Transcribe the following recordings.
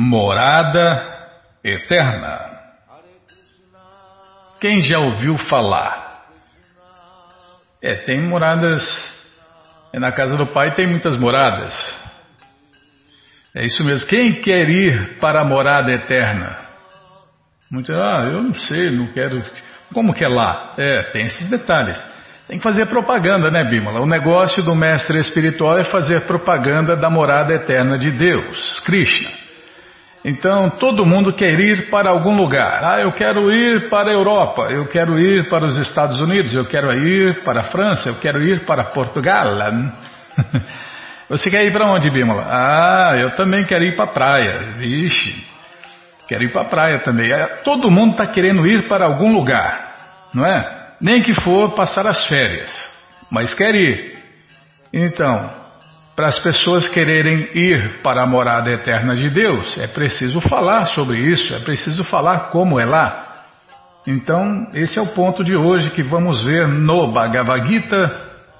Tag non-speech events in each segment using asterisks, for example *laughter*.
Morada Eterna. Quem já ouviu falar? É, tem moradas. É, na casa do Pai tem muitas moradas. É isso mesmo. Quem quer ir para a morada eterna? Muito, ah, eu não sei, não quero. Como que é lá? É, tem esses detalhes. Tem que fazer propaganda, né, Bímola? O negócio do mestre espiritual é fazer propaganda da morada eterna de Deus, Krishna. Então, todo mundo quer ir para algum lugar. Ah, eu quero ir para a Europa, eu quero ir para os Estados Unidos, eu quero ir para a França, eu quero ir para Portugal. *laughs* Você quer ir para onde, Bímola? Ah, eu também quero ir para a praia. Vixe, quero ir para a praia também. É, todo mundo está querendo ir para algum lugar, não é? Nem que for passar as férias, mas quer ir. Então, para as pessoas quererem ir para a morada eterna de Deus, é preciso falar sobre isso, é preciso falar como é lá. Então, esse é o ponto de hoje que vamos ver no Bhagavad Gita,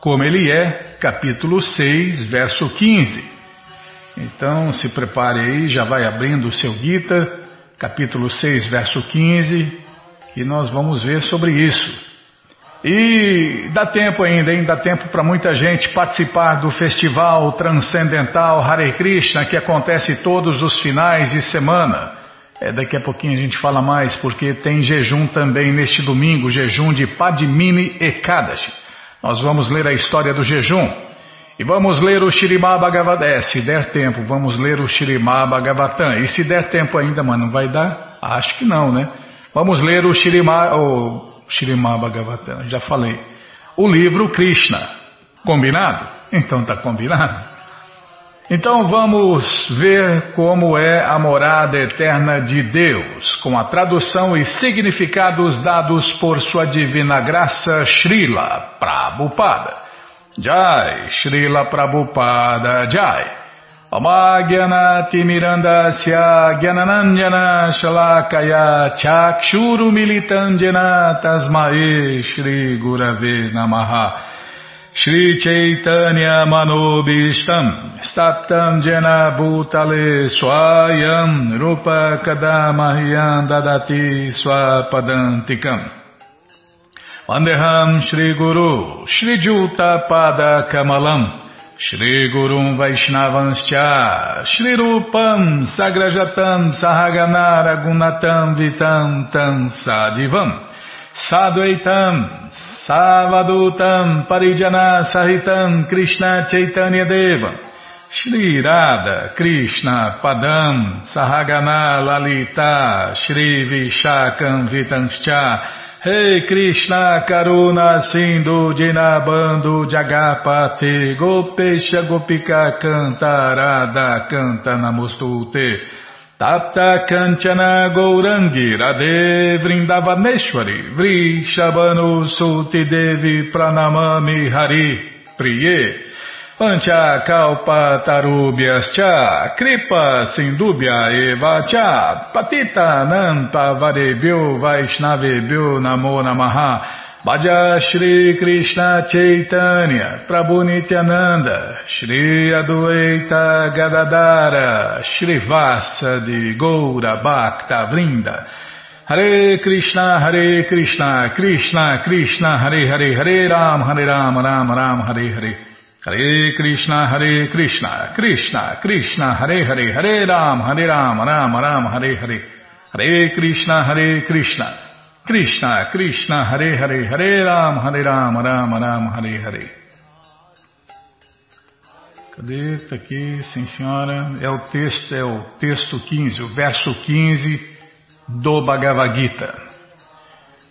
como ele é, capítulo 6, verso 15. Então, se prepare aí, já vai abrindo o seu Gita, capítulo 6, verso 15, e nós vamos ver sobre isso. E dá tempo ainda, hein? Dá tempo para muita gente participar do festival transcendental Hare Krishna que acontece todos os finais de semana. É, daqui a pouquinho a gente fala mais, porque tem jejum também neste domingo, jejum de Padmini Ekadashi. Nós vamos ler a história do jejum. E vamos ler o Shirimá Bhagavatam. É, se der tempo, vamos ler o Shirimá Bhagavatam. E se der tempo ainda, mano, vai dar? Acho que não, né? Vamos ler o Shirimá, o Srimad Bhagavatam, já falei. O livro Krishna. Combinado? Então está combinado. Então vamos ver como é a morada eterna de Deus, com a tradução e significados dados por sua divina graça Srila Prabhupada. Jai, Srila Prabhupada Jai. Amagyanatimirandasya Gyananandjana Shalakaya Chakshuru Militandjana Tasmae Shri Gurave Namaha. Shri Chaitanya Manobishtam Staptam Jena Bhutale Swayam Rupa Kadamahyam Dadati Swapadantikam. Vandeham Shri Guru Shri Juta Pada Kamalam Shri Gurum Vaishnavanscha Shri Rupam Sagrajatam Sahaganara Gunatam Vitam Tam Sadivam Sadvaitam Savadutam Parijana Sahitam Krishna Chaitanya Deva Shri Radha Krishna Padam Sahagana Lalita Shri Vishakam Vitanscha hey Krishna Karuna Sindhu Dinabando Jagapate Gopesha Gopika Cantarada Canta Namostute Tapta Kanchana Gourangi Radhe Vrindavaneshwari Vrishabhanu Suti Devi Pranamami Hari Priye Pancha kalpa tarubhyas cha, kripa sindubhya eva cha, patita nanta varebhyo vaishnavebhyo namo namaha, Bhaja Shri Krishna Chaitanya, Prabhu Nityananda, Shri Adueita Gadadara, Shri Vasa de Goura Bhakta Vrinda, Hare Krishna, Hare Krishna, Krishna Krishna, Hare Hare, Hare Ram, Hare Ram, Ram Ram, Hare Hare. Hare Krishna, Hare Krishna, Krishna, Krishna, Hare Hare, Hare Ram, Hare Ram, Ram Ram, Hare Hare, Hare Krishna, Hare Krishna, Krishna, Krishna, Hare Hare, Hare Ram, Hare Ram, Ram Ram, Hare Hare. Cadê? Está aqui, sim senhora. É o texto, é o texto 15, o verso 15 do Bhagavad Gita.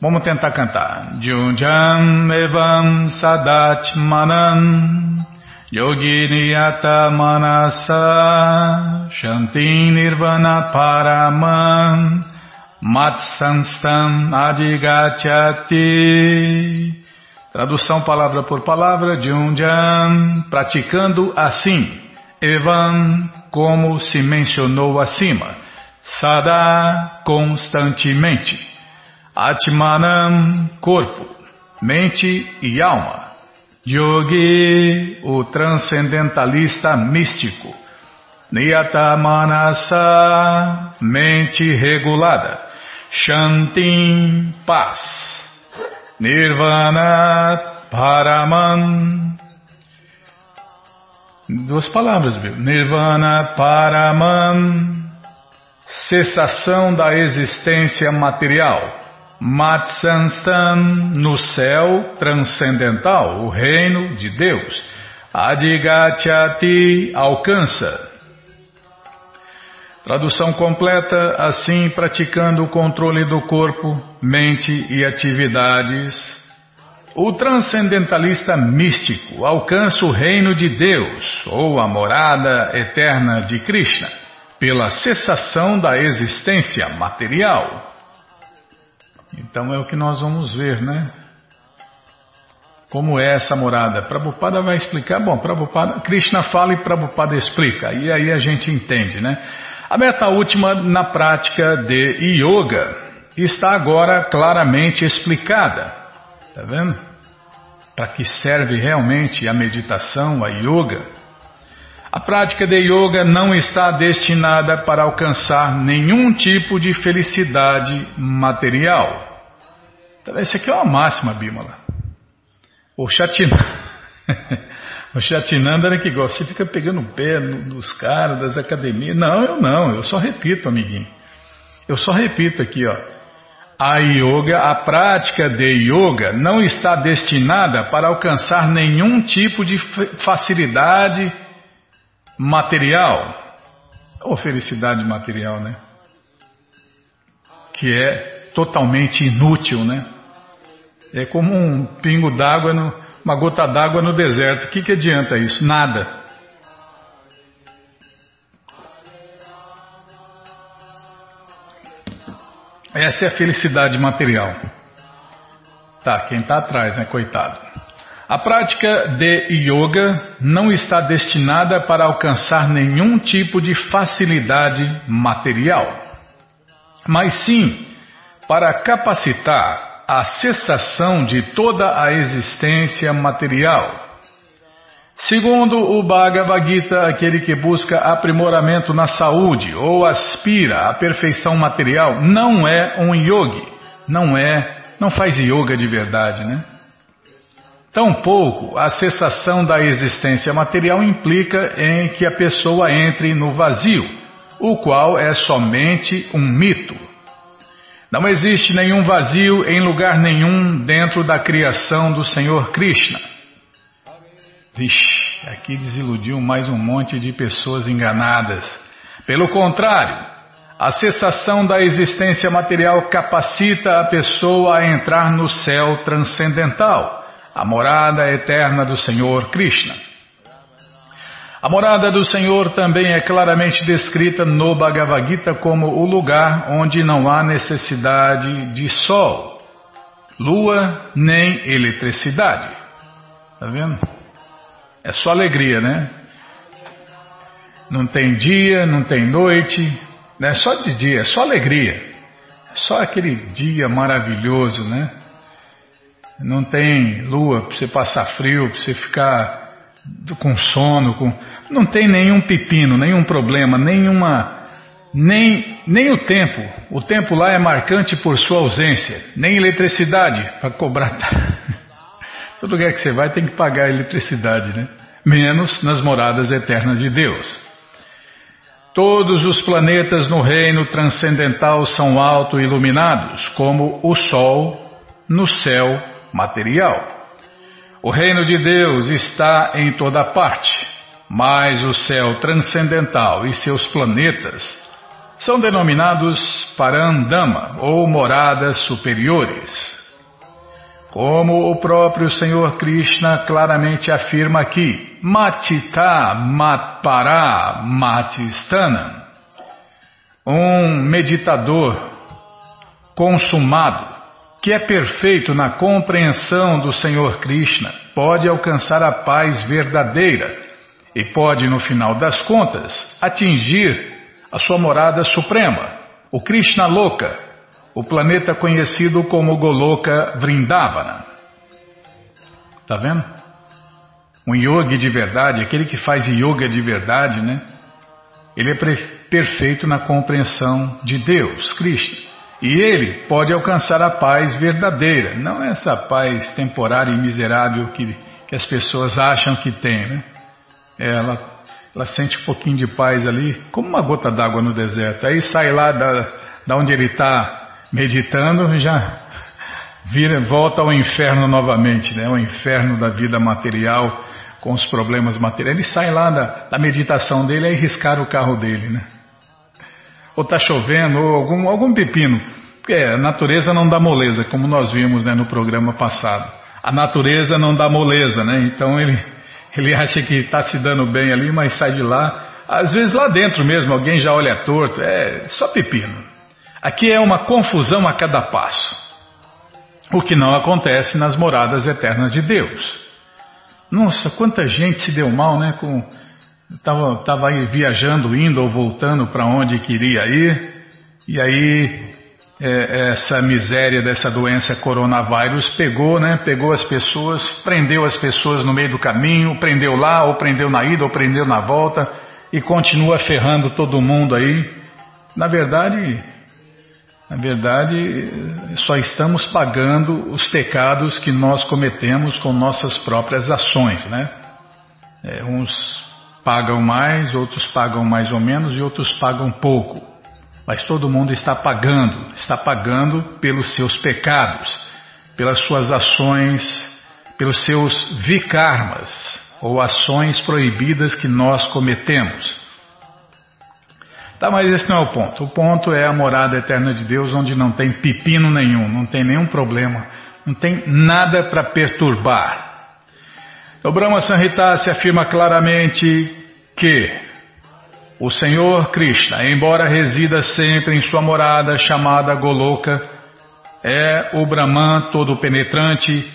Vamos tentar cantar. Junjam evam sadatmanan yoginiyata manasa shanti nirvana paraman matsanstam adigachati Tradução palavra por palavra de Unjam, praticando assim. Evam, como se mencionou acima. Sada, constantemente. Atmanam, corpo, mente e alma. Yogi, o transcendentalista místico. Niyata Manasa, mente regulada. Shantim, paz. Nirvana, Paraman. Duas palavras, viu? Nirvana, Paraman. Cessação da existência material. Matsanstan, no céu transcendental, o reino de Deus. Adigachati, alcança. Tradução completa, assim praticando o controle do corpo, mente e atividades. O transcendentalista místico alcança o reino de Deus, ou a morada eterna de Krishna, pela cessação da existência material. Então é o que nós vamos ver, né? Como é essa morada? Prabhupada vai explicar. Bom, Prabhupada, Krishna fala e Prabhupada explica. E aí a gente entende, né? A meta última na prática de yoga está agora claramente explicada. Tá vendo? Para que serve realmente a meditação, a yoga? A prática de yoga não está destinada para alcançar nenhum tipo de felicidade material. Então, esse aqui é uma máxima, Bímola. O Chatinanda, *laughs* o Chatinanda era que gosta, você fica pegando o pé nos caras das academias. Não, eu não, eu só repito, amiguinho. Eu só repito aqui, ó. A yoga, a prática de yoga não está destinada para alcançar nenhum tipo de facilidade material ou felicidade material, né? Que é totalmente inútil, né? É como um pingo d'água, uma gota d'água no deserto. O que, que adianta isso? Nada. Essa é a felicidade material. Tá, quem está atrás, né? Coitado. A prática de yoga não está destinada para alcançar nenhum tipo de facilidade material, mas sim para capacitar a cessação de toda a existência material. Segundo o Bhagavad Gita, aquele que busca aprimoramento na saúde ou aspira à perfeição material não é um yogi, não é, não faz yoga de verdade, né? Tampouco a cessação da existência material implica em que a pessoa entre no vazio, o qual é somente um mito. Não existe nenhum vazio em lugar nenhum dentro da criação do Senhor Krishna. Vixe, aqui desiludiu mais um monte de pessoas enganadas. Pelo contrário, a cessação da existência material capacita a pessoa a entrar no céu transcendental, a morada eterna do Senhor Krishna. A morada do Senhor também é claramente descrita no Bhagavad Gita como o lugar onde não há necessidade de sol, lua nem eletricidade. Tá vendo? É só alegria, né? Não tem dia, não tem noite, não é só de dia, é só alegria. É só aquele dia maravilhoso, né? Não tem lua para você passar frio, para você ficar com sono, com não tem nenhum pepino, nenhum problema, nenhuma nem nem o tempo. O tempo lá é marcante por sua ausência, nem eletricidade para cobrar. *laughs* Todo lugar que você vai tem que pagar eletricidade, né? Menos nas moradas eternas de Deus. Todos os planetas no reino transcendental são auto-iluminados, como o Sol no céu material. O reino de Deus está em toda parte, mas o céu transcendental e seus planetas são denominados Parandama ou moradas superiores. Como o próprio Senhor Krishna claramente afirma aqui, Matita Matpara Matistana, um meditador consumado que é perfeito na compreensão do Senhor Krishna, pode alcançar a paz verdadeira e pode, no final das contas, atingir a sua morada suprema, o Krishna Loka, o planeta conhecido como Goloka Vrindavana. Tá vendo? Um yogi de verdade, aquele que faz yoga de verdade, né? Ele é perfeito na compreensão de Deus, Krishna. E ele pode alcançar a paz verdadeira, não essa paz temporária e miserável que, que as pessoas acham que tem. Né? Ela, ela sente um pouquinho de paz ali, como uma gota d'água no deserto. Aí sai lá da, da onde ele está meditando já vira, volta ao inferno novamente, né? o inferno da vida material com os problemas materiais. Ele sai lá da, da meditação dele e riscar o carro dele. Né? Ou está chovendo, ou algum, algum pepino. Porque a natureza não dá moleza, como nós vimos né, no programa passado. A natureza não dá moleza, né? Então ele, *laughs* ele acha que está se dando bem ali, mas sai de lá. Às vezes lá dentro mesmo alguém já olha torto, é só pepino. Aqui é uma confusão a cada passo. O que não acontece nas moradas eternas de Deus. Nossa, quanta gente se deu mal, né? Com Estava tava viajando, indo ou voltando para onde queria ir, e aí é, essa miséria dessa doença coronavírus pegou, né? Pegou as pessoas, prendeu as pessoas no meio do caminho, prendeu lá, ou prendeu na ida, ou prendeu na volta, e continua ferrando todo mundo aí. Na verdade, na verdade, só estamos pagando os pecados que nós cometemos com nossas próprias ações, né? É, uns pagam mais, outros pagam mais ou menos e outros pagam pouco. Mas todo mundo está pagando, está pagando pelos seus pecados, pelas suas ações, pelos seus vikarmas, ou ações proibidas que nós cometemos. Tá, mas esse não é o ponto. O ponto é a morada eterna de Deus, onde não tem pepino nenhum, não tem nenhum problema, não tem nada para perturbar. O Brahma Sanhita se afirma claramente que o Senhor Krishna, embora resida sempre em sua morada chamada Goloka, é o Brahman todo-penetrante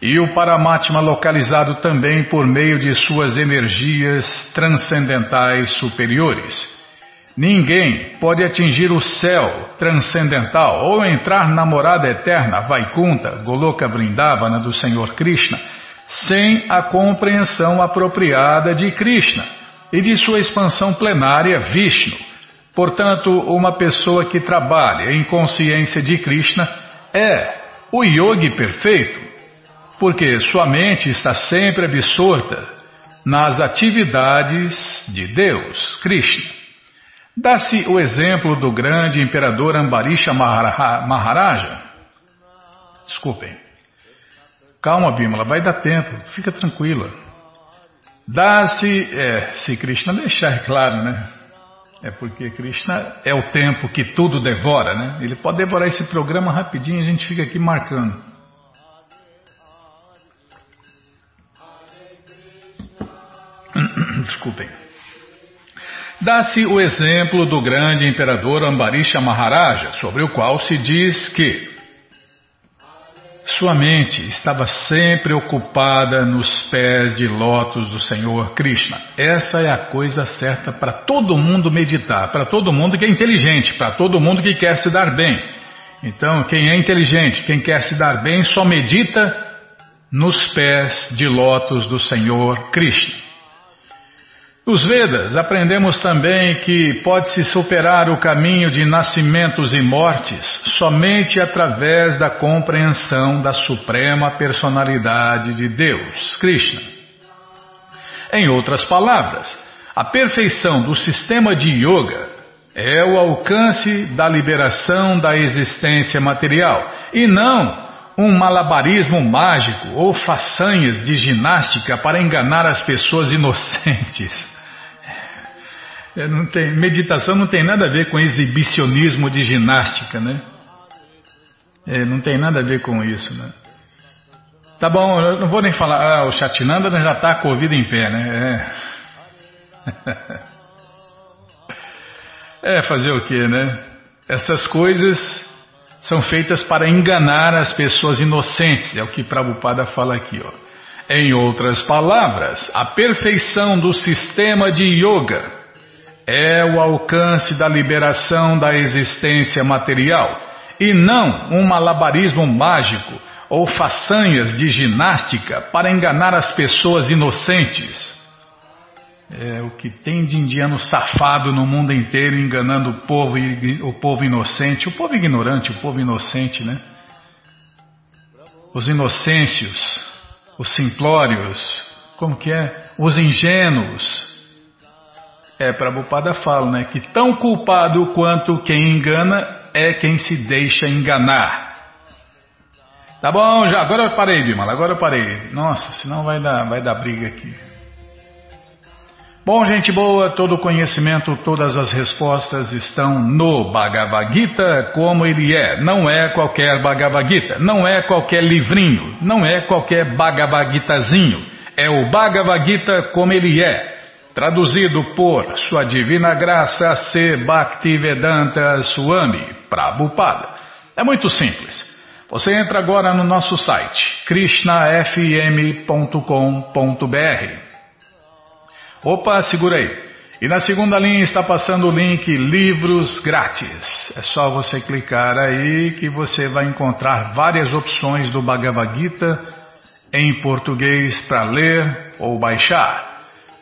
e o Paramatma localizado também por meio de suas energias transcendentais superiores. Ninguém pode atingir o céu transcendental ou entrar na morada eterna Vaikunta, Goloka Vrindavana do Senhor Krishna, sem a compreensão apropriada de Krishna e de sua expansão plenária Vishnu. Portanto, uma pessoa que trabalha em consciência de Krishna é o yogi perfeito, porque sua mente está sempre absorta nas atividades de Deus, Krishna. Dá-se o exemplo do grande imperador Ambarisha Maharaja. Desculpem. Calma, Bimala, vai dar tempo, fica tranquila. Dá-se, é, se Krishna deixar claro, né? É porque Krishna é o tempo que tudo devora, né? Ele pode devorar esse programa rapidinho a gente fica aqui marcando. *coughs* Desculpem. Dá-se o exemplo do grande imperador Ambarisha Maharaja, sobre o qual se diz que sua mente estava sempre ocupada nos pés de lótus do Senhor Krishna. Essa é a coisa certa para todo mundo meditar, para todo mundo que é inteligente, para todo mundo que quer se dar bem. Então, quem é inteligente, quem quer se dar bem, só medita nos pés de lótus do Senhor Krishna. Nos Vedas aprendemos também que pode-se superar o caminho de nascimentos e mortes somente através da compreensão da suprema personalidade de Deus, Krishna. Em outras palavras, a perfeição do sistema de yoga é o alcance da liberação da existência material e não um malabarismo mágico ou façanhas de ginástica para enganar as pessoas *laughs* inocentes. É, não tem, meditação não tem nada a ver com exibicionismo de ginástica, né? É, não tem nada a ver com isso, né? Tá bom, eu não vou nem falar, ah, o Chatinanda já está com a vida em pé, né? É. *laughs* é fazer o que, né? Essas coisas são feitas para enganar as pessoas inocentes, é o que Prabhupada fala aqui, ó. Em outras palavras, a perfeição do sistema de yoga é o alcance da liberação da existência material e não um malabarismo mágico ou façanhas de ginástica para enganar as pessoas inocentes. É o que tem de indiano safado no mundo inteiro enganando o povo, o povo inocente, o povo ignorante, o povo inocente, né? Os inocêncios, os simplórios, como que é? Os ingênuos. É, Prabhupada fala, né? Que tão culpado quanto quem engana é quem se deixa enganar. Tá bom, já, agora eu parei, Bimala, agora eu parei. Nossa, senão vai dar, vai dar briga aqui. Bom, gente boa, todo o conhecimento, todas as respostas estão no Bhagavad Gita como ele é. Não é qualquer Bhagavad Gita, não é qualquer livrinho, não é qualquer Bhagavad Gitazinho. É o Bhagavad Gita como ele é. Traduzido por Sua Divina Graça C. Bhaktivedanta Swami Prabhupada. É muito simples. Você entra agora no nosso site krishnafm.com.br Opa, segura aí. E na segunda linha está passando o link Livros Grátis. É só você clicar aí que você vai encontrar várias opções do Bhagavad Gita em português para ler ou baixar.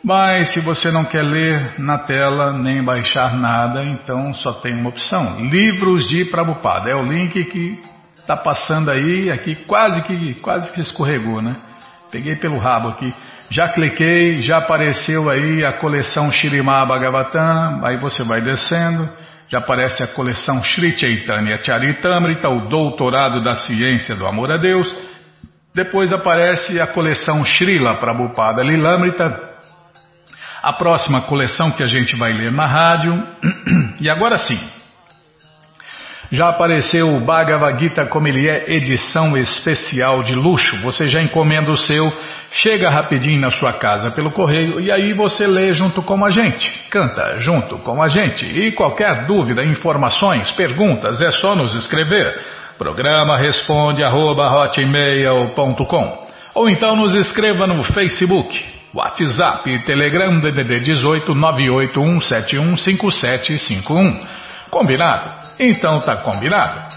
Mas se você não quer ler na tela nem baixar nada, então só tem uma opção: Livros de Prabhupada. É o link que está passando aí, aqui quase que quase que escorregou, né? Peguei pelo rabo aqui. Já cliquei, já apareceu aí a coleção Shirimá Bhagavatam, aí você vai descendo, já aparece a coleção Sri Chaitanya Charitamrita, o doutorado da ciência do amor a Deus. Depois aparece a coleção Srila Prabhupada Lilamrita, a próxima coleção que a gente vai ler na rádio. *clears throat* E agora sim, já apareceu o Bhagavad Gita como ele é, edição especial de luxo. Você já encomenda o seu, chega rapidinho na sua casa pelo correio e aí você lê junto com a gente, canta junto com a gente. E qualquer dúvida, informações, perguntas, é só nos escrever. Programa responde arroba, ou então nos escreva no Facebook, WhatsApp, Telegram DDD 18 981715751. Combinado? Então tá combinado?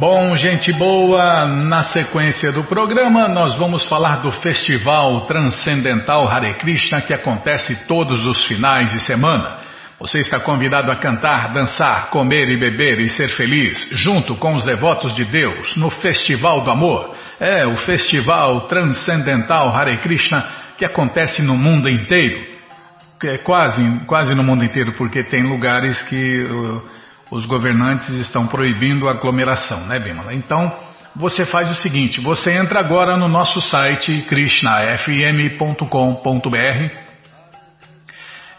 Bom, gente boa, na sequência do programa nós vamos falar do Festival Transcendental Hare Krishna que acontece todos os finais de semana. Você está convidado a cantar, dançar, comer e beber e ser feliz junto com os devotos de Deus no Festival do Amor. É o Festival Transcendental Hare Krishna que acontece no mundo inteiro. É quase, quase no mundo inteiro, porque tem lugares que. Uh, os governantes estão proibindo a aglomeração, né, Bimala? Então, você faz o seguinte: você entra agora no nosso site krishnafm.com.br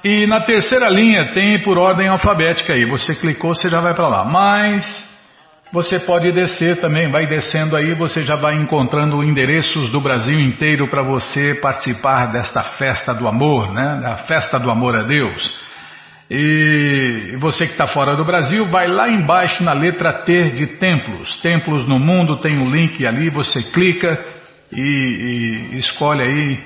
e na terceira linha tem por ordem alfabética aí. Você clicou, você já vai para lá. Mas você pode descer também, vai descendo aí, você já vai encontrando endereços do Brasil inteiro para você participar desta festa do amor, né? Da festa do amor a Deus. E você que está fora do Brasil, vai lá embaixo na letra T de templos. Templos no mundo, tem um link ali, você clica e, e escolhe aí,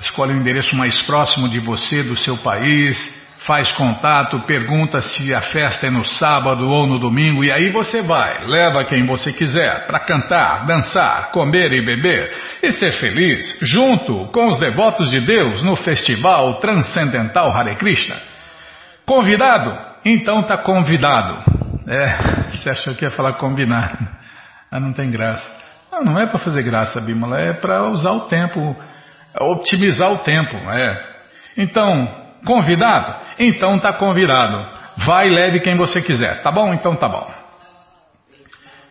escolhe o endereço mais próximo de você, do seu país, faz contato, pergunta se a festa é no sábado ou no domingo, e aí você vai, leva quem você quiser para cantar, dançar, comer e beber e ser feliz, junto com os devotos de Deus no Festival Transcendental Hare Krishna. Convidado? Então tá convidado. É, você achou que ia falar combinado. Ah, não tem graça. Não, não é para fazer graça, Bímola, é para usar o tempo, optimizar o tempo. É. Então, convidado? Então tá convidado. Vai leve quem você quiser, tá bom? Então tá bom.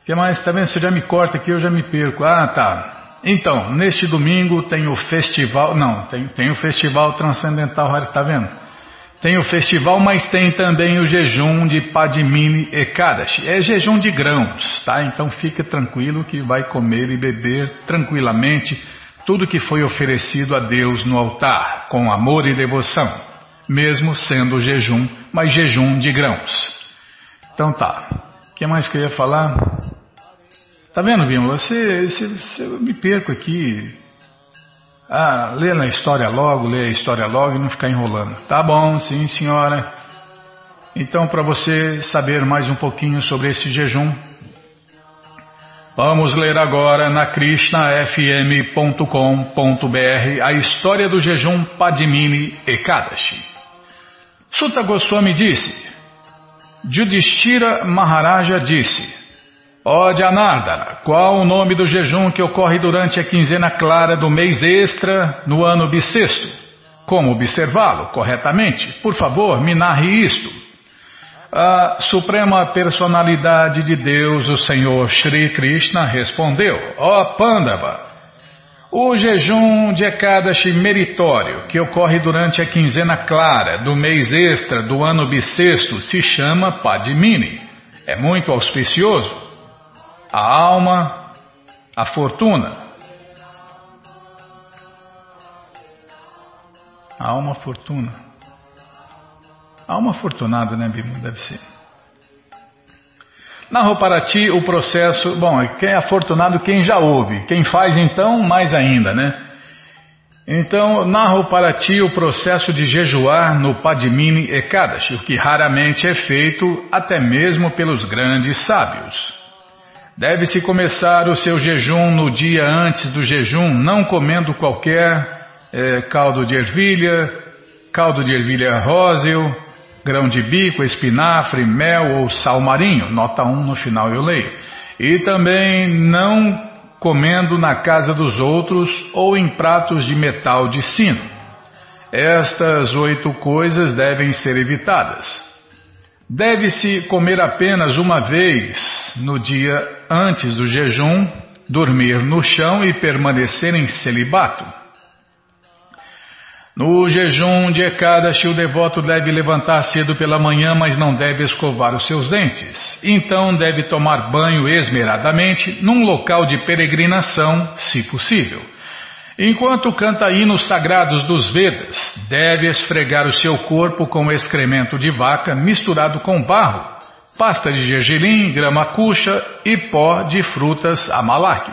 O que mais? Tá vendo? Você já me corta aqui, eu já me perco. Ah, tá. Então, neste domingo tem o festival. Não, tem, tem o festival transcendental, tá vendo? Tem o festival, mas tem também o jejum de Padmini Ekadashi. É jejum de grãos, tá? Então fique tranquilo que vai comer e beber tranquilamente, tudo que foi oferecido a Deus no altar, com amor e devoção, mesmo sendo jejum, mas jejum de grãos. Então tá. O que mais que eu ia falar? Tá vendo, Bima? Você, você, você, eu me perco aqui. Ah, lê na história logo, lê a história logo e não ficar enrolando. Tá bom, sim, senhora. Então, para você saber mais um pouquinho sobre esse jejum, Vamos ler agora na krishnafm.com.br a história do jejum Padmini Ekadashi. Sutta Goswami disse, Judhishthira Maharaja disse, Ó Janardana, qual o nome do jejum que ocorre durante a quinzena clara do mês extra no ano bissexto? Como observá-lo corretamente? Por favor, me narre isto. A Suprema Personalidade de Deus, o Senhor Shri Krishna, respondeu: Ó Pandava, o jejum de Ekadashi meritório, que ocorre durante a quinzena clara do mês extra do ano bissexto, se chama Padmini. É muito auspicioso. A alma, a fortuna. A alma, fortuna. Alma afortunada, né, Bíblia? Deve ser. Narro para ti o processo. Bom, quem é afortunado quem já ouve. Quem faz então, mais ainda, né? Então, narro para ti o processo de jejuar no Padmini Ekadashi, o que raramente é feito até mesmo pelos grandes sábios. Deve-se começar o seu jejum no dia antes do jejum, não comendo qualquer é, caldo de ervilha, caldo de ervilha róseo, grão de bico, espinafre, mel ou sal marinho, nota 1 no final eu leio. E também não comendo na casa dos outros ou em pratos de metal de sino. Estas oito coisas devem ser evitadas. Deve-se comer apenas uma vez no dia antes do jejum, dormir no chão e permanecer em celibato. No jejum de Ekadashi, o devoto deve levantar cedo pela manhã, mas não deve escovar os seus dentes. Então deve tomar banho esmeradamente num local de peregrinação, se possível. Enquanto canta hinos sagrados dos Vedas, deve esfregar o seu corpo com excremento de vaca misturado com barro, pasta de gergelim, grama cuxa e pó de frutas amalak.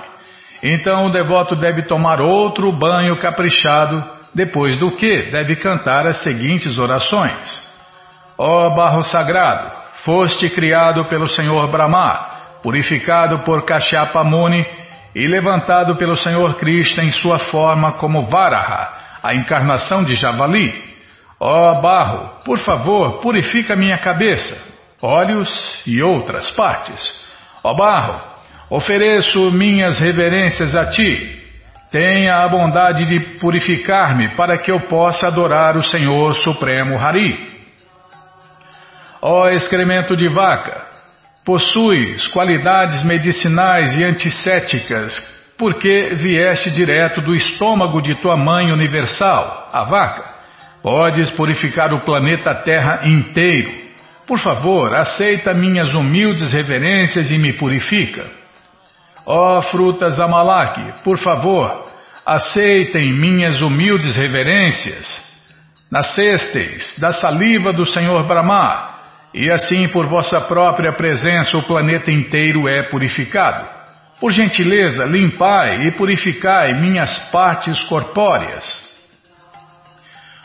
Então o devoto deve tomar outro banho caprichado depois do que deve cantar as seguintes orações: Ó oh barro sagrado, foste criado pelo Senhor Brahma, purificado por Kashyapa Muni e levantado pelo Senhor Krishna em sua forma como Varaha, a encarnação de Javali. Ó oh barro, por favor, purifica minha cabeça, olhos e outras partes. Ó barro, ofereço minhas reverências a ti Tenha a bondade de purificar-me para que eu possa adorar o Senhor Supremo Hari. Ó excremento de vaca, possuis qualidades medicinais e antissépticas, porque vieste direto do estômago de tua mãe universal, a vaca. Podes purificar o planeta Terra inteiro. Por favor, aceita minhas humildes reverências e me purifica. Ó oh, frutas Amalak, por favor, aceitem minhas humildes reverências. Nascesteis da saliva do Senhor Brahma, e assim por vossa própria presença o planeta inteiro é purificado. Por gentileza, limpai e purificai minhas partes corpóreas.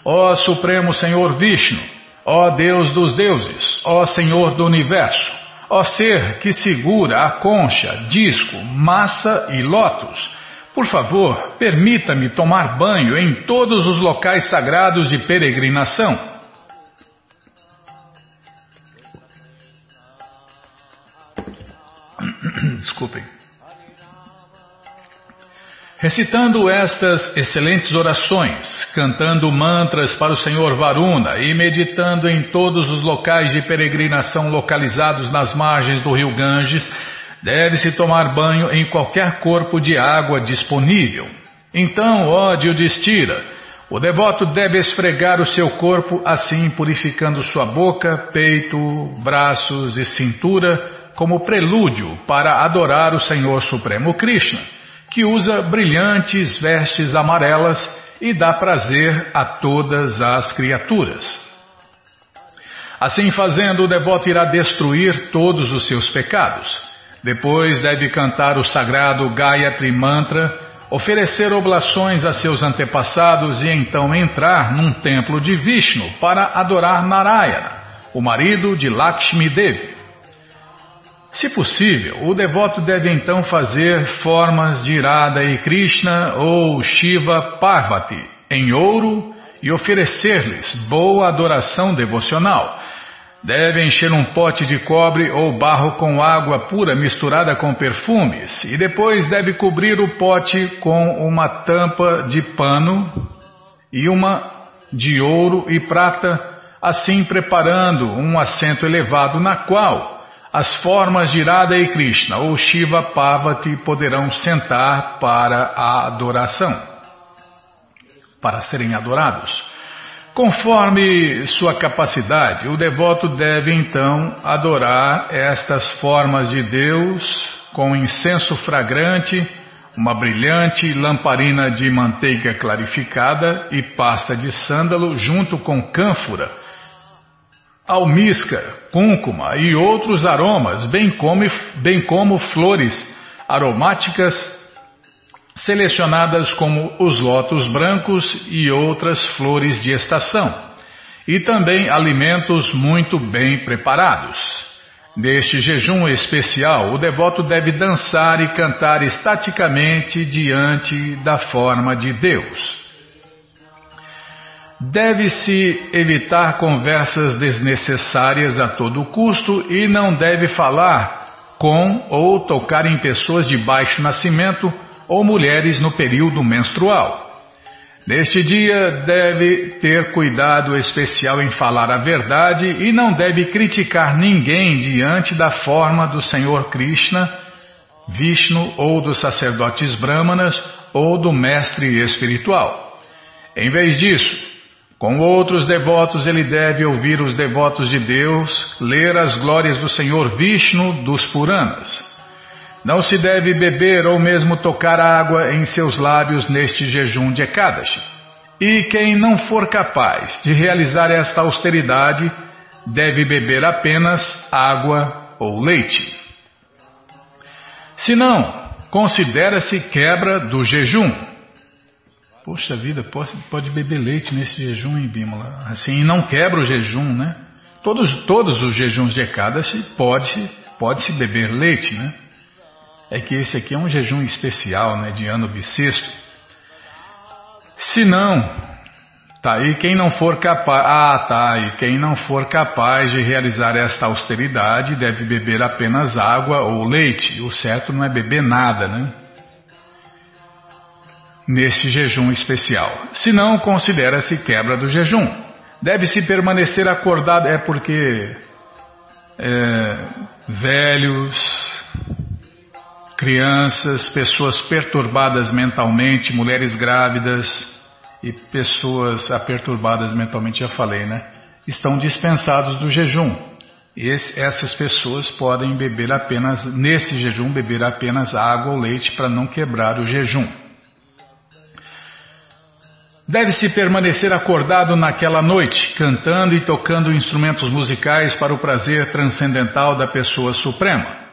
Ó Supremo Senhor Vishnu, ó Deus dos deuses, ó Senhor do Universo, Ó ser que segura a concha, disco, massa e lótus, por favor, permita-me tomar banho em todos os locais sagrados de peregrinação. Desculpem. Recitando estas excelentes orações, cantando mantras para o Senhor Varuna e meditando em todos os locais de peregrinação localizados nas margens do rio Ganges, deve-se tomar banho em qualquer corpo de água disponível. Então, ó Dildistira, o devoto deve esfregar o seu corpo assim purificando sua boca, peito, braços e cintura como prelúdio para adorar o Senhor Supremo Krishna que usa brilhantes vestes amarelas e dá prazer a todas as criaturas. Assim fazendo, o devoto irá destruir todos os seus pecados. Depois deve cantar o sagrado Gayatri Mantra, oferecer oblações a seus antepassados e então entrar num templo de Vishnu para adorar Narayana, o marido de Lakshmi Devi. Se possível, o devoto deve então fazer formas de Irada e Krishna ou Shiva Parvati em ouro e oferecer-lhes boa adoração devocional. Deve encher um pote de cobre ou barro com água pura misturada com perfumes e depois deve cobrir o pote com uma tampa de pano e uma de ouro e prata, assim preparando um assento elevado na qual as formas de Irada e Krishna ou Shiva Parvati poderão sentar para a adoração, para serem adorados. Conforme sua capacidade, o devoto deve então adorar estas formas de Deus com incenso fragrante, uma brilhante lamparina de manteiga clarificada e pasta de sândalo junto com cânfora almíscar, cúncuma e outros aromas, bem como, bem como flores aromáticas selecionadas como os lótus brancos e outras flores de estação, e também alimentos muito bem preparados. Neste jejum especial, o devoto deve dançar e cantar estaticamente diante da forma de Deus. Deve-se evitar conversas desnecessárias a todo custo e não deve falar com ou tocar em pessoas de baixo nascimento ou mulheres no período menstrual. Neste dia, deve ter cuidado especial em falar a verdade e não deve criticar ninguém diante da forma do Senhor Krishna, Vishnu ou dos sacerdotes brahmanas ou do mestre espiritual. Em vez disso, com outros devotos, ele deve ouvir os devotos de Deus, ler as glórias do Senhor Vishnu dos Puranas. Não se deve beber ou mesmo tocar água em seus lábios neste jejum de Ekadashi. E quem não for capaz de realizar esta austeridade, deve beber apenas água ou leite. Se não, considera-se quebra do jejum. Poxa vida, pode, pode beber leite nesse jejum em Bímola. Assim, não quebra o jejum, né? Todos, todos os jejuns de Ekadashi pode, pode se beber leite, né? É que esse aqui é um jejum especial, né? De ano bissexto. Se não, tá aí quem não for capaz, ah, tá, e quem não for capaz de realizar esta austeridade deve beber apenas água ou leite. O certo não é beber nada, né? Neste jejum especial. Se não, considera-se quebra do jejum. Deve-se permanecer acordado, é porque é, velhos, crianças, pessoas perturbadas mentalmente, mulheres grávidas e pessoas perturbadas mentalmente, já falei, né? Estão dispensados do jejum. Esse, essas pessoas podem beber apenas, nesse jejum, beber apenas água ou leite para não quebrar o jejum. Deve-se permanecer acordado naquela noite, cantando e tocando instrumentos musicais para o prazer transcendental da pessoa suprema.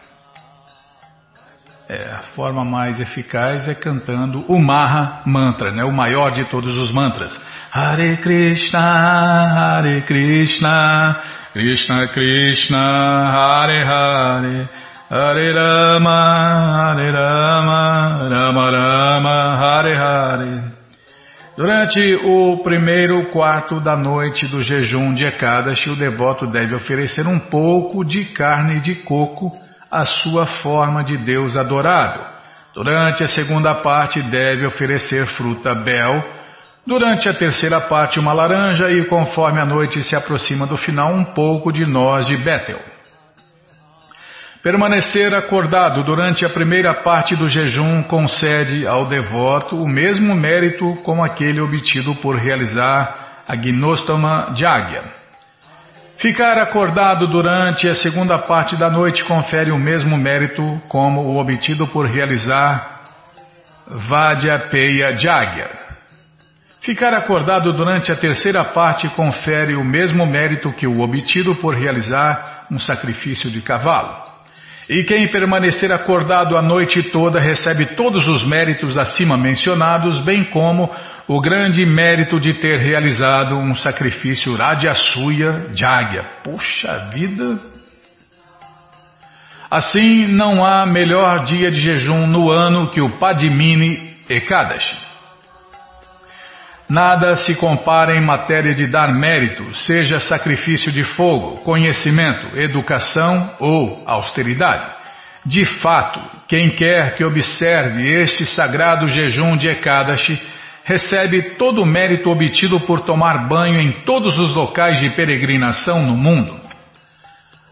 É, a forma mais eficaz é cantando o Maha Mantra, né, o maior de todos os mantras. Hare Krishna, Hare Krishna, Krishna Krishna, Hare Hare, Hare Rama, Hare Rama, Rama Rama, Hare Hare. Durante o primeiro quarto da noite do jejum de Ekadashi, o devoto deve oferecer um pouco de carne de coco à sua forma de Deus adorado. Durante a segunda parte, deve oferecer fruta bel. Durante a terceira parte, uma laranja e, conforme a noite se aproxima do final, um pouco de noz de Betel. Permanecer acordado durante a primeira parte do jejum concede ao devoto o mesmo mérito como aquele obtido por realizar a Gnostoma Jagya. Ficar acordado durante a segunda parte da noite confere o mesmo mérito como o obtido por realizar Vadyapeya Jagya. Ficar acordado durante a terceira parte confere o mesmo mérito que o obtido por realizar um sacrifício de cavalo. E quem permanecer acordado a noite toda recebe todos os méritos acima mencionados, bem como o grande mérito de ter realizado um sacrifício Rajasuya Jagya. Puxa vida! Assim, não há melhor dia de jejum no ano que o Padmini Ekadashi. Nada se compara em matéria de dar mérito, seja sacrifício de fogo, conhecimento, educação ou austeridade. De fato, quem quer que observe este sagrado jejum de Ekadashi recebe todo o mérito obtido por tomar banho em todos os locais de peregrinação no mundo.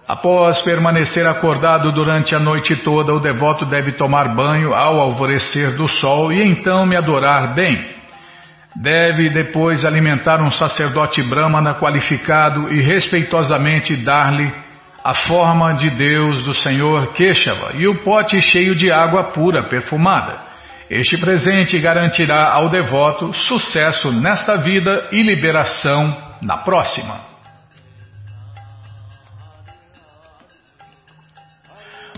Após permanecer acordado durante a noite toda, o devoto deve tomar banho ao alvorecer do sol e então me adorar bem. Deve depois alimentar um sacerdote brahmana qualificado e respeitosamente dar-lhe a forma de Deus do Senhor Keshava e o pote cheio de água pura perfumada. Este presente garantirá ao devoto sucesso nesta vida e liberação na próxima.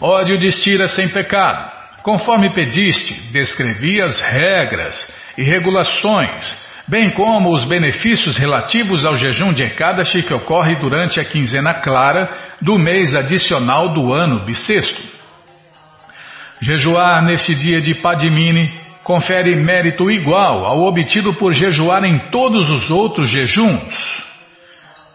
Ódio destira sem pecado. Conforme pediste, descrevi as regras e regulações, bem como os benefícios relativos ao jejum de Ekadashi que ocorre durante a quinzena clara do mês adicional do ano bissexto. Jejuar neste dia de Padmini confere mérito igual ao obtido por jejuar em todos os outros jejuns.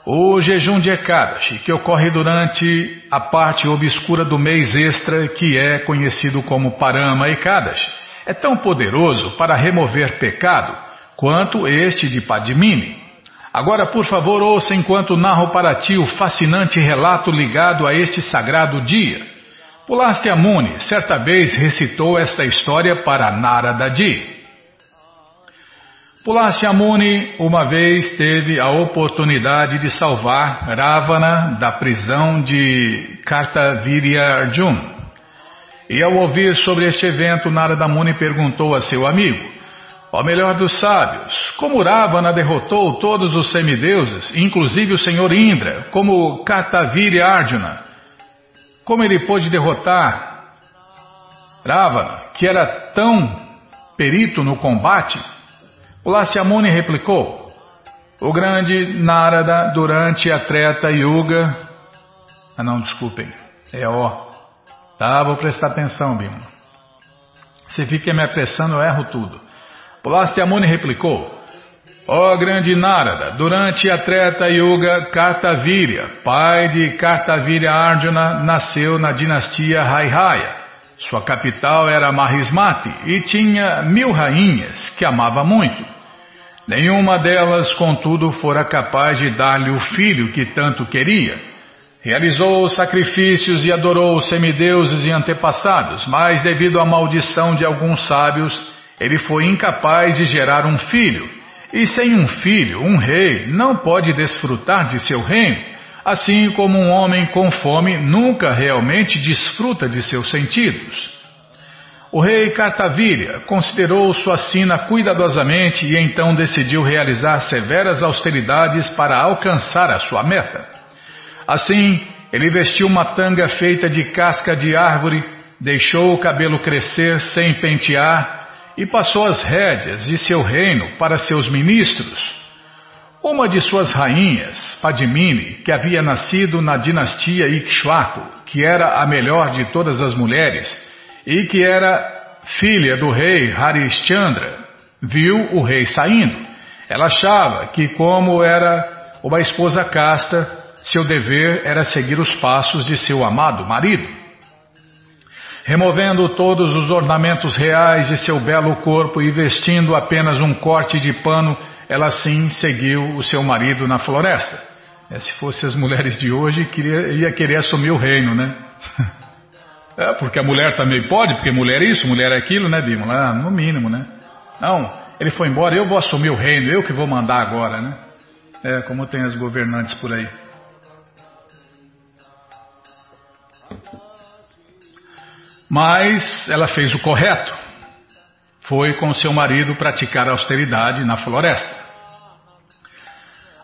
O jejum de Ekadashi, que ocorre durante a parte obscura do mês extra, que é conhecido como Parama Ekadashi, é tão poderoso para remover pecado quanto este de Padmini. Agora, por favor, ouça enquanto narro para ti o fascinante relato ligado a este sagrado dia. Pulaste Muni certa vez recitou esta história para Narada Ji. Pulasyamuni uma vez teve a oportunidade de salvar Ravana da prisão de Kartavirya Arjun. E ao ouvir sobre este evento, Narada Muni perguntou a seu amigo, ó melhor dos sábios, como Ravana derrotou todos os semideuses, inclusive o senhor Indra, como Kartavirya Arjuna? Como ele pôde derrotar Ravana, que era tão perito no combate? O Lasyamuni replicou: O grande Narada, durante a Treta Yuga. Ah, não, desculpem. É ó. Tá, vou prestar atenção, Bima. Se fica me apressando, eu erro tudo. Pulastyamuni replicou: Ó oh, grande Narada, durante a Treta Yuga, Kartavirya, pai de Kartavirya Arjuna, nasceu na dinastia Haihaya. Sua capital era Mahismati e tinha mil rainhas que amava muito. Nenhuma delas, contudo, fora capaz de dar-lhe o filho que tanto queria. Realizou sacrifícios e adorou semideuses e antepassados, mas devido à maldição de alguns sábios, ele foi incapaz de gerar um filho. E sem um filho, um rei não pode desfrutar de seu reino, assim como um homem com fome nunca realmente desfruta de seus sentidos. O rei Kartavirya considerou sua sina cuidadosamente e então decidiu realizar severas austeridades para alcançar a sua meta. Assim, ele vestiu uma tanga feita de casca de árvore, deixou o cabelo crescer sem pentear e passou as rédeas de seu reino para seus ministros. Uma de suas rainhas, Padmini, que havia nascido na dinastia Ikshvaku, que era a melhor de todas as mulheres, e que era filha do rei Harishchandra, viu o rei saindo. Ela achava que, como era uma esposa casta, seu dever era seguir os passos de seu amado marido. Removendo todos os ornamentos reais de seu belo corpo e vestindo apenas um corte de pano, ela assim seguiu o seu marido na floresta. É, se fossem as mulheres de hoje, queria, ia querer assumir o reino, né? *laughs* É, porque a mulher também pode, porque mulher é isso, mulher é aquilo, né, Bima? Ah, no mínimo, né? Não, ele foi embora, eu vou assumir o reino, eu que vou mandar agora, né? É, como tem as governantes por aí. Mas ela fez o correto. foi com seu marido praticar austeridade na floresta.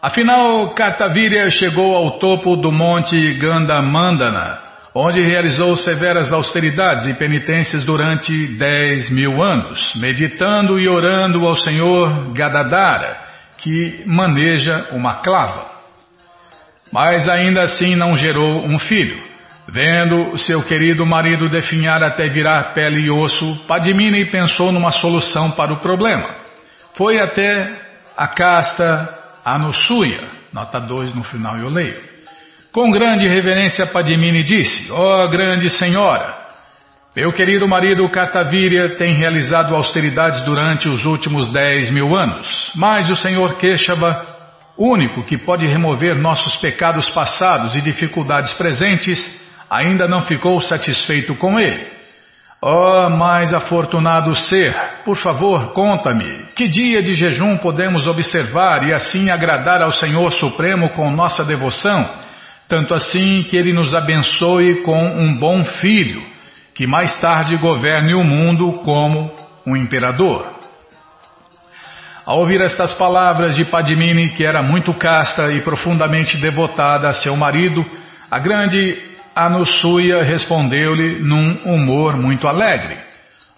Afinal, Kartavirya chegou ao topo do monte Gandhamandana, onde realizou severas austeridades e penitências durante dez mil anos, meditando e orando ao Senhor Gadadara, que maneja uma clava. Mas ainda assim não gerou um filho. Vendo seu querido marido definhar até virar pele e osso, Padmini pensou numa solução para o problema. Foi até a casta Anusuya, nota 2 no final eu leio. Com grande reverência, Padmini disse: Ó oh, grande senhora, meu querido marido Katavirya tem realizado austeridades durante os últimos dez mil anos, mas o senhor Keshava, único que pode remover nossos pecados passados e dificuldades presentes, ainda não ficou satisfeito com ele. Oh, mais afortunado ser, por favor, conta-me, que dia de jejum podemos observar e assim agradar ao Senhor Supremo com nossa devoção, tanto assim que Ele nos abençoe com um bom filho, que mais tarde governe o mundo como um imperador. Ao ouvir estas palavras de Padmini, que era muito casta e profundamente devotada a seu marido, a grande Anusuya respondeu-lhe num humor muito alegre.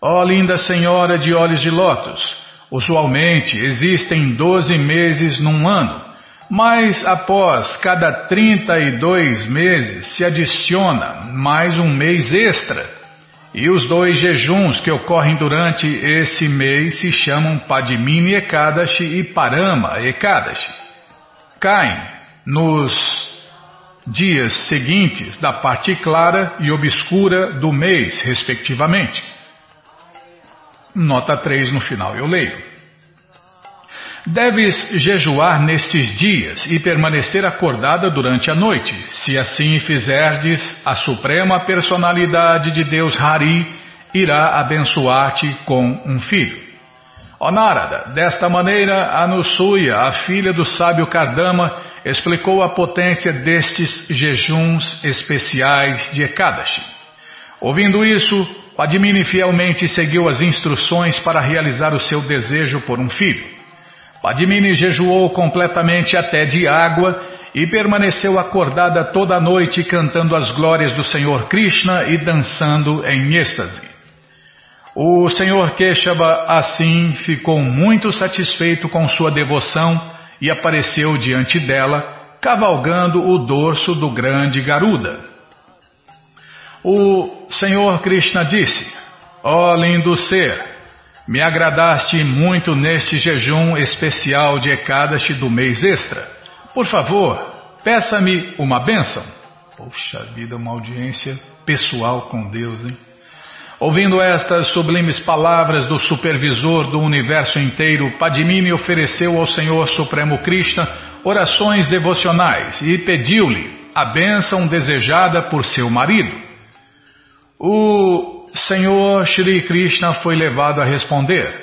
Ó oh, linda senhora de olhos de lótus, usualmente existem doze meses num ano, mas após cada trinta e dois meses se adiciona mais um mês extra. E os dois jejuns que ocorrem durante esse mês se chamam Padmini Ekadashi e Parama Ekadashi. Caem nos dias seguintes da parte clara e obscura do mês, respectivamente. Nota 3 no final, eu leio. Deves jejuar nestes dias e permanecer acordada durante a noite. Se assim fizerdes, a suprema personalidade de Deus Hari irá abençoar-te com um filho. Ó Narada, desta maneira, Anusuya, a filha do sábio Kardama, explicou a potência destes jejuns especiais de Ekadashi. Ouvindo isso, Padmini fielmente seguiu as instruções para realizar o seu desejo por um filho. Padmini jejuou completamente até de água e permaneceu acordada toda a noite cantando as glórias do Senhor Krishna e dançando em êxtase. O Senhor Keshava assim ficou muito satisfeito com sua devoção e apareceu diante dela, cavalgando o dorso do grande Garuda. O Senhor Krishna disse: Ó oh, lindo ser, me agradaste muito neste jejum especial de Ekadashi do mês extra. Por favor, peça-me uma bênção. Poxa vida, uma audiência pessoal com Deus, hein? Ouvindo estas sublimes palavras do supervisor do universo inteiro, Padmini ofereceu ao Senhor Supremo Krishna orações devocionais e pediu-lhe a bênção desejada por seu marido. O Senhor Shri Krishna foi levado a responder: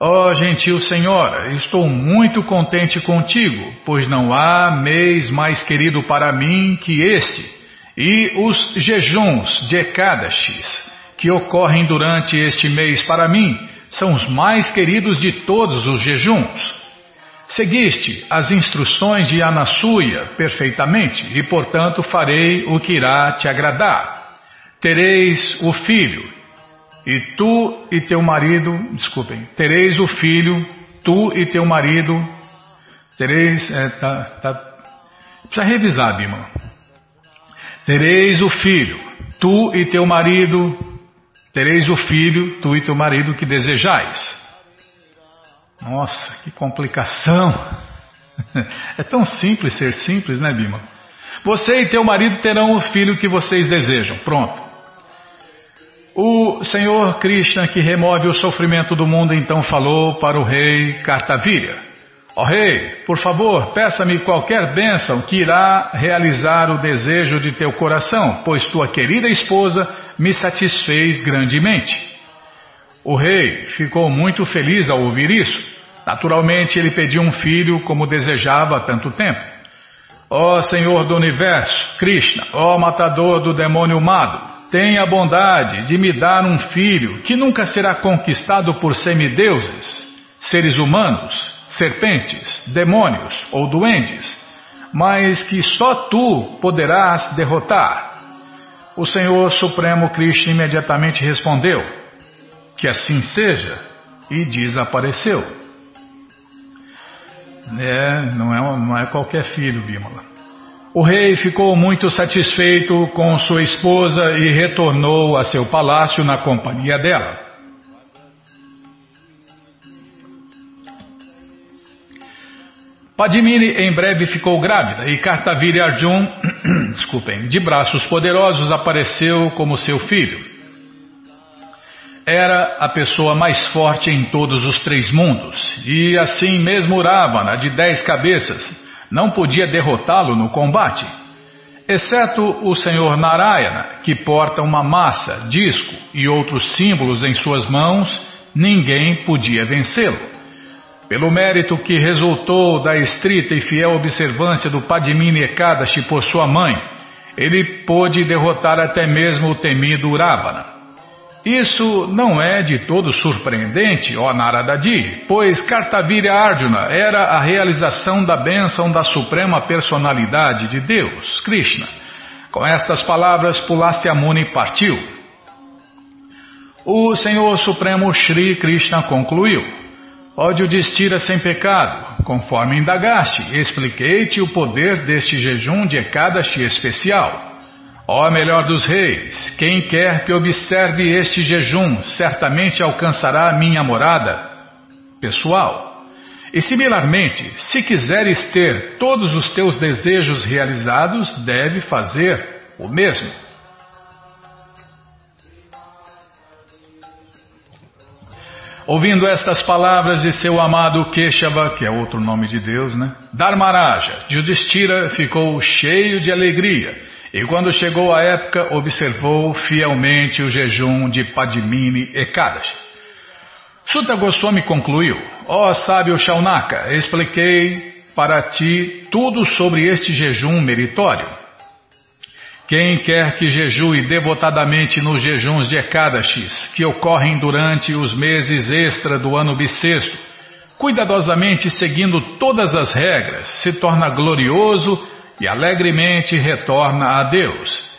Ó oh, gentil Senhora, estou muito contente contigo, pois não há mês mais querido para mim que este, e os jejuns de Ekadashis que ocorrem durante este mês para mim são os mais queridos de todos os jejuns. Seguiste as instruções de Anasuya perfeitamente e, portanto, farei o que irá te agradar. Tereis o filho, e tu e teu marido, desculpem, tereis o filho, tu e teu marido, tereis, é, tá, tá, precisa revisar, Bima. Tereis o filho, tu e teu marido, Tereis o filho, tu e teu marido, que desejais. Nossa, que complicação! *laughs* É tão simples ser simples, né, Bima? Você e teu marido terão o filho que vocês desejam. Pronto. O Senhor Krishna, que remove o sofrimento do mundo, então falou para o rei Kartavirya: Ó oh, rei, por favor, peça-me qualquer bênção que irá realizar o desejo de teu coração, pois tua querida esposa me satisfez grandemente. O rei ficou muito feliz ao ouvir isso. Naturalmente, ele pediu um filho como desejava há tanto tempo. Ó Senhor do Universo, Krishna, ó matador do demônio Mado, tenha a bondade de me dar um filho que nunca será conquistado por semideuses, seres humanos, serpentes, demônios ou duendes, mas que só tu poderás derrotar. O Senhor Supremo Krishna imediatamente respondeu: Que assim seja, e desapareceu. É, não é, não é qualquer filho, Bímola. O rei ficou muito satisfeito com sua esposa e retornou a seu palácio na companhia dela. Padmini em breve ficou grávida e Kartaviri Arjun, *clears throat* desculpem, de braços poderosos apareceu como seu filho. Era a pessoa mais forte em todos os três mundos e assim mesmo Ravana, de dez cabeças, não podia derrotá-lo no combate. Exceto o Senhor Narayana, que porta uma massa, disco e outros símbolos em suas mãos, ninguém podia vencê-lo. Pelo mérito que resultou da estrita e fiel observância do Padmini Ekadashi por sua mãe, ele pôde derrotar até mesmo o temido Ravana. Isso não é de todo surpreendente, ó Naradadi, pois Kartavirya Arjuna era a realização da bênção da suprema personalidade de Deus, Krishna. Com estas palavras, Pulastyamuni partiu. O Senhor Supremo Shri Krishna concluiu. Ódio destira sem pecado, conforme indagaste, expliquei-te o poder deste jejum de Ekadashi especial. Ó melhor dos reis, quem quer que observe este jejum certamente alcançará minha morada pessoal. E similarmente, se quiseres ter todos os teus desejos realizados, deve fazer o mesmo. Ouvindo estas palavras de seu amado Keshava, que é outro nome de Deus, né? Dharmaraja, Yudhishthira ficou cheio de alegria e quando chegou a época observou fielmente o jejum de Padmini Ekadashi. Sutta Goswami concluiu, ó oh, sábio Shaunaka, expliquei para ti tudo sobre este jejum meritório. Quem quer que jejue devotadamente nos jejuns de Ekadashis, que ocorrem durante os meses extra do ano bissexto, cuidadosamente seguindo todas as regras, se torna glorioso e alegremente retorna a Deus.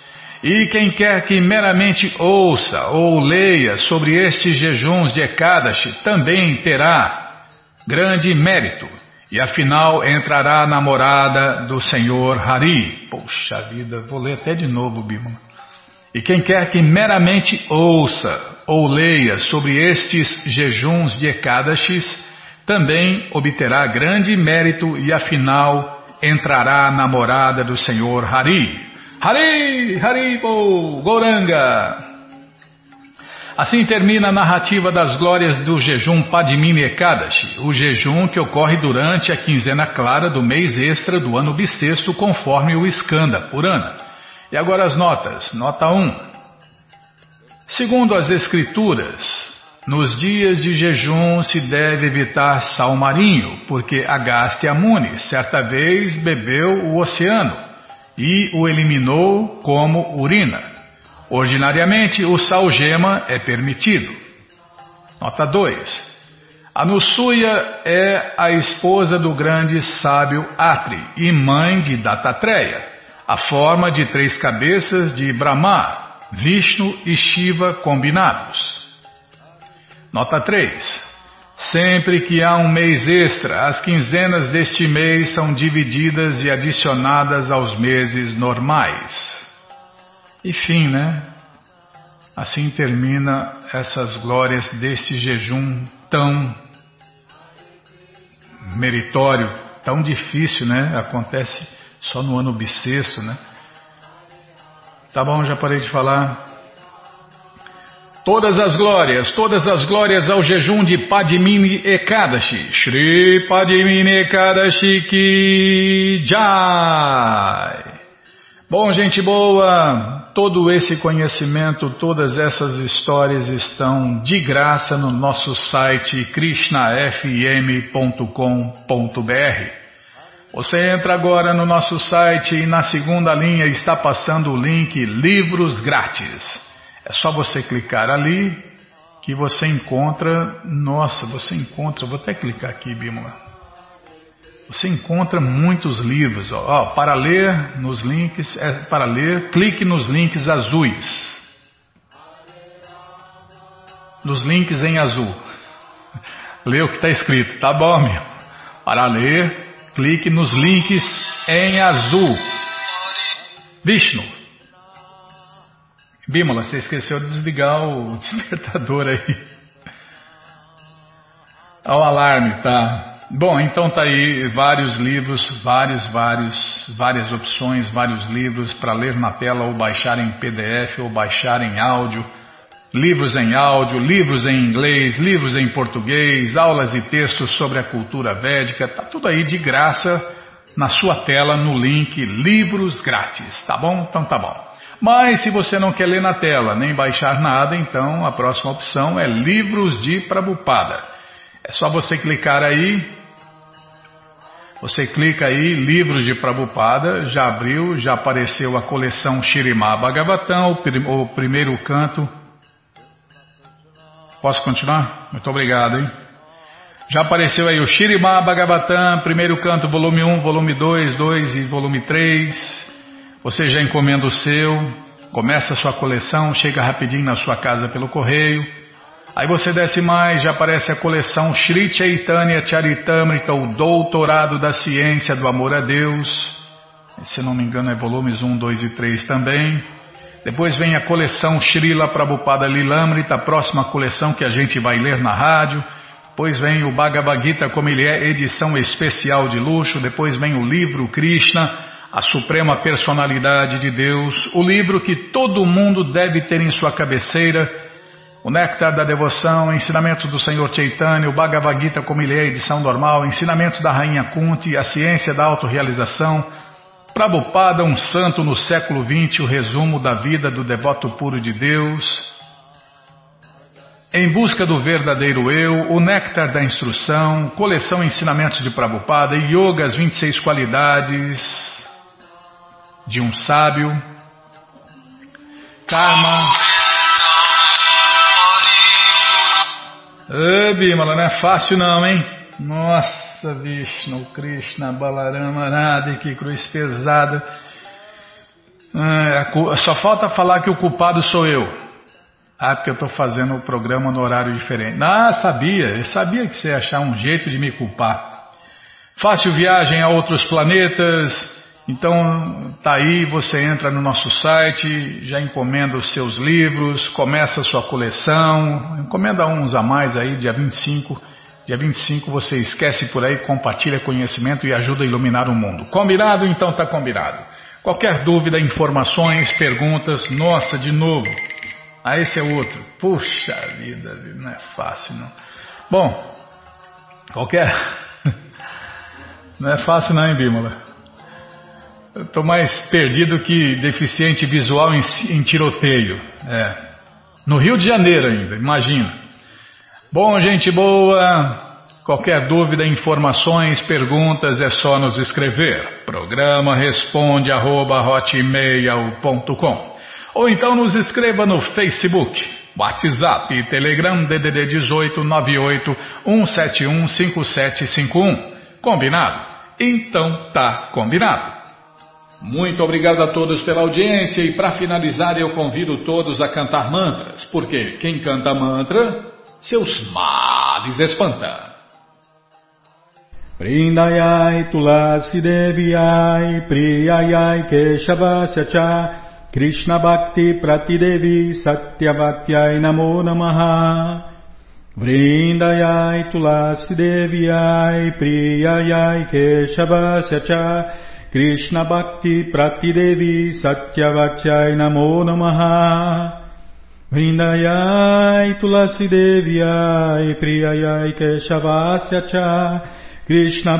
E quem quer que meramente ouça ou leia sobre estes jejuns de Ekadashi também terá grande mérito e afinal entrará na morada do Senhor Hari. Poxa vida, vou ler até de novo, Bímola. E quem quer que meramente ouça ou leia sobre estes jejuns de Ekadashis, também obterá grande mérito e afinal entrará na morada do Senhor Hari. Hari, Haribo, Goranga. Assim termina a narrativa das glórias do jejum Padmini Ekadashi, o jejum que ocorre durante a quinzena clara do mês extra do ano bissexto, conforme o Skanda Purana. E agora as notas. Nota 1. Segundo as Escrituras, nos dias de jejum se deve evitar sal marinho, porque Agastya Muni certa vez bebeu o oceano e o eliminou como urina. Ordinariamente, o salgema é permitido. Nota 2. Anusuya é a esposa do grande sábio Atri e mãe de Dattatreya, a forma de três cabeças de Brahma, Vishnu e Shiva combinados. Nota 3. Sempre que há um mês extra, as quinzenas deste mês são divididas e adicionadas aos meses normais. E fim, né? Assim termina essas glórias deste jejum tão meritório, tão difícil, né? Acontece só no ano bissexto, né? Tá bom, já parei de falar. Todas as glórias, todas as glórias ao jejum de Padmini Ekadashi. Shri Padmini Ekadashi Ki Jai. Bom, gente boa, Todo esse conhecimento, todas essas histórias estão de graça no nosso site krishnafm.com.br. Você entra agora no nosso site e na segunda linha está passando o link Livros Grátis. É só você clicar ali que você encontra. Nossa, você encontra. Vou até clicar aqui, Bímola. Você encontra muitos livros. Ó, ó, para ler nos links, é, para ler, clique nos links azuis. Nos links em azul. Lê o que está escrito, tá bom, meu? Para ler, clique nos links em azul. Vishnu. Bímola, você esqueceu de desligar o *laughs* despertador aí. Ao alarme, tá? Bom, então tá aí vários livros, vários, vários, várias opções, vários livros para ler na tela ou baixar em PDF ou baixar em áudio. Livros em áudio, livros em inglês, livros em português, aulas e textos sobre a cultura védica, tá tudo aí de graça na sua tela no link Livros Grátis, tá bom? Então tá bom. Mas se você não quer ler na tela nem baixar nada, então a próxima opção é Livros de Prabupada. É só você clicar aí você clica aí, livros de Prabhupada, já abriu, já apareceu a coleção Shirimá Bhagavatam, o, prim, o primeiro canto. Posso continuar? Muito obrigado, hein? Já apareceu aí o Shirimá Bhagavatam, primeiro canto, volume 1, volume 2, 2 e volume 3. Você já encomenda o seu, começa a sua coleção, chega rapidinho na sua casa pelo correio. Aí você desce mais, já aparece a coleção Sri Chaitanya Charitamrita, o Doutorado da Ciência do Amor a Deus. Se não me engano é volumes 1, 2 e 3 também. Depois vem a coleção Srila Prabhupada Lilamrita, a próxima coleção que a gente vai ler na rádio. Depois vem o Bhagavad Gita como ele é, edição especial de luxo. Depois vem o livro Krishna, a Suprema Personalidade de Deus. O livro que todo mundo deve ter em sua cabeceira o Néctar da Devoção, Ensinamentos do Senhor Chaitanya, o Bhagavad Gita como ele é, edição normal, Ensinamentos da Rainha Kunti, a Ciência da Autorrealização, Prabhupada, um santo no século XX, o resumo da vida do devoto puro de Deus, Em Busca do Verdadeiro Eu, o Néctar da Instrução, Coleção Ensinamentos de Prabhupada, Yoga, as 26 Qualidades de um Sábio, Karma... Ô, Bimala, não é fácil não, hein? Nossa, Vishnu, Krishna, Balarama, nada, que cruz pesada. Só falta falar que o culpado sou eu. Ah, porque eu estou fazendo o programa no horário diferente. Ah, sabia, eu sabia que você ia achar um jeito de me culpar. Fácil viagem a outros planetas, então, tá aí, você entra no nosso site, já encomenda os seus livros, começa a sua coleção, encomenda uns a mais aí, dia 25. Dia 25 você esquece por aí, compartilha conhecimento e ajuda a iluminar o mundo. Combinado? Então tá combinado. Qualquer dúvida, informações, perguntas, nossa, de novo. Ah, esse é outro. Puxa vida, não é fácil não. Bom, qualquer. *laughs* Não é fácil não, hein, Bímola? Estou mais perdido que deficiente visual em, em tiroteio. É. No Rio de Janeiro ainda, imagina. Bom, gente boa. Qualquer dúvida, informações, perguntas é só nos escrever. Programa responde arroba, Ou então nos escreva no Facebook, WhatsApp e Telegram DDD 18 98 171 5751. Combinado? Então tá combinado. Muito obrigado a todos pela audiência e para finalizar eu convido todos a cantar mantras, porque quem canta mantra, seus males espanta. Vrindayai Tulasi Deviai Priyayai Keshavasya Cha Krishna Bhakti Pratidevi Satyavatyai Namo Namaha Vrindayai Tulasi Deviai Priyayai Keshavasya Cha Krishna Bhakti Pratidevi Satyavachai Namo Namaha. Vrindayai Tulasi Deviai Priyayai Keshavasya Cha. Krishna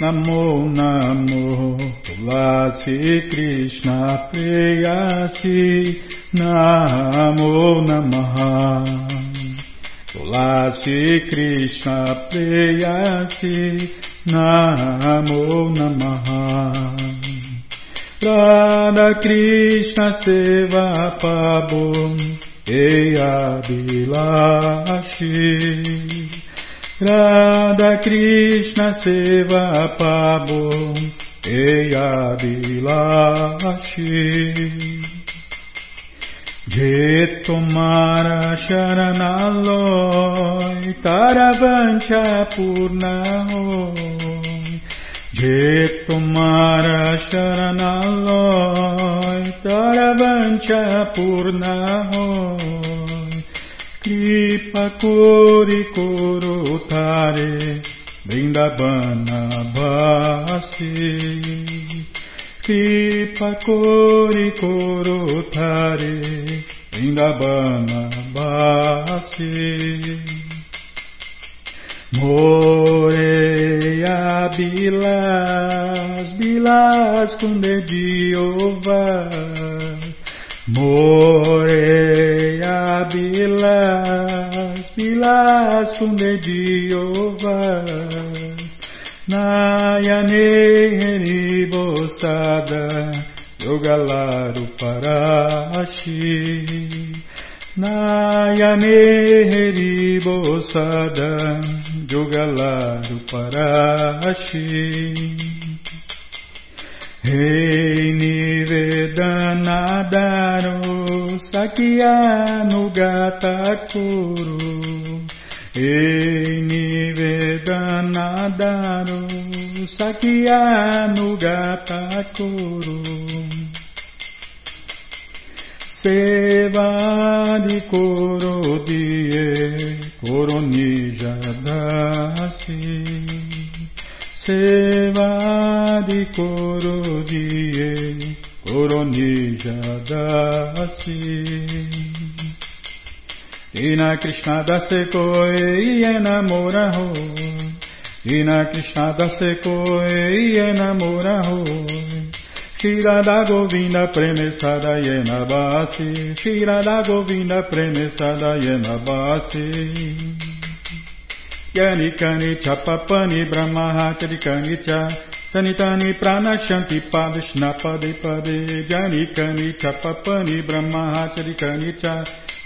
Namo Namo Tulasi Krishna Priyasi. Namo Namaha. Tulasi Krishna Preyasi Namo Namaha. Radha Krishna Seva Pabum Eya Bilashi Radha Krishna Seva Pabum Eya Bilashi Je tomara sharanaloy taravancha purnahoy Je tomara sharanaloy taravancha purnahoy Dipakuri Kurutare Vrindavana Vasi Dipakuri Kurutare Vrindavana Vasi Moreia Bilas, Bilas Kunde Jeová Moreia Bilas, Bilas com dedinho Nayane Heribosada Yogalaru Parashi Nayane Heribosada Yogalaru Parashi Rei Nivedanadarô Sakyanugatakuru Rei Nivedanadarô Sakyanugatakuru Sevadi Koro Die Koronijadasi Sevadi Koro Die Koronijadasi Ina Krishna dase koi enamora ho Ina Krishna dase koi enamora ho Shirada Govinda Premesada Yena Basi Shirada Govinda Premesada Yena Basi यनि कनि छपनि ब्रह्मः चरिकनि च तनि तानि प्राणक्षन्ति पादुष्णा पदे पदे जनि कनि छपनि ब्रह्मः चरिकनि च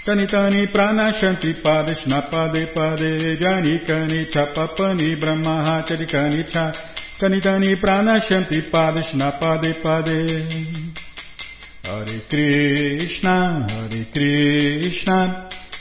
तनि तानि प्राणक्षन्ति पादुष्णा पदे पदे जनि कनि छपनि ब्रह्मः चरिकनि च तनि तानि प्राणक्षन्ति पदे पदे हरे कृष्ण हरे Krishna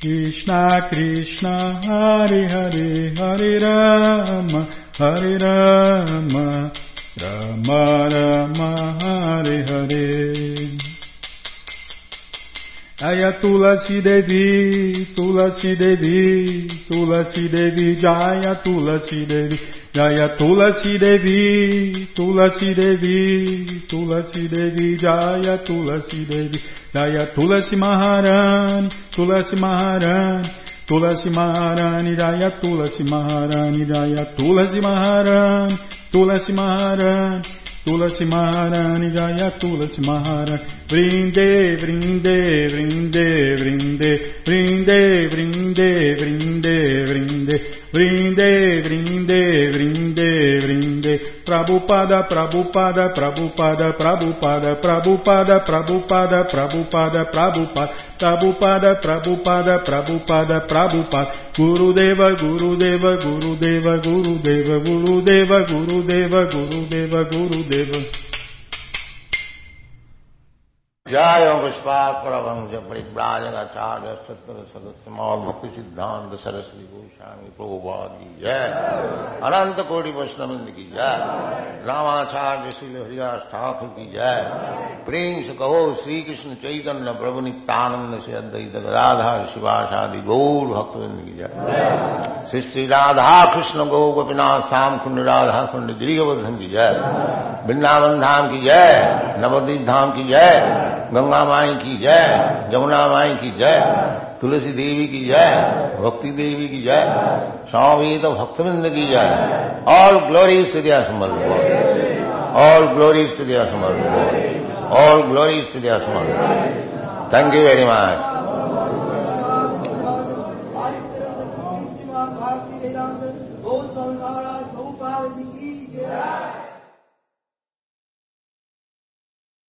Krishna Krishna, Hare Hare, Hare Rama, Hare Rama, Rama Rama, Hare Hare. Aya é Tulasi Devi, Tulasi Devi, Tulasi Devi, Jaya Tulasi Devi, Jaya Tulasi Devi, Tulasi Devi, Tulasi Devi, Jaya Tulasi Devi, Jaya Tulasi Maharani, Tulasi Maharani, Tulasi Maharani, Jaya Tulasi Maharani, Jaya Tulasi Maharani, Tulasi Maharani. Tulasi Maharani Jaya Tulasi Maharani. Vrinde, vrinde, vrinde, vrinde, vrinde, vrinde, vrinde, vrinde, vrinde, vrinde, vrinde, vrinde, Prabhupada, Prabhupada, Prabhupada, Prabhupada, Prabhupada, Prabhupada, Prabhupada, Prabhupada, Prabhupada, Prabhupada, Prabhupada, Prabhupada, Gurudeva, Gurudeva, Gurudeva, Gurudeva, Gurudeva, Gurudeva, Gurudeva, Gurudeva. जय पुष्पात परमंश परिव्राजकाचार्य सत्तर सदस्य मौल भक्ति सिद्धांत सरस्वती गोस्वामी प्रभुपाद की जय अनंत कोटि वैष्णविंद की जय रामाचार्य श्री हरिदास ठाकुर की जय प्रेम से कहो श्री कृष्ण चैतन्य प्रभु नित्यानंद से अद्वैत गदाधार शिवाशादि गौर भक्तविंद की जय श्री श्री राधा कृष्ण गौ गोपीनाथ श्याम कुंड राधा कुंड गिरिवर्धन की जय वृंदावन धाम की जय नवदीप धाम की जय गंगा माई की जय जमुना माई की जय तुलसी देवी की जय भक्ति देवी की जय स्वामी तो भक्तविंद की जय ऑल ग्लोरीज टू दिया समर्थ ऑल ग्लोरीज टू दिया समर्थ ऑल ग्लोरीज टू दिया समर्थ थैंक यू वेरी मच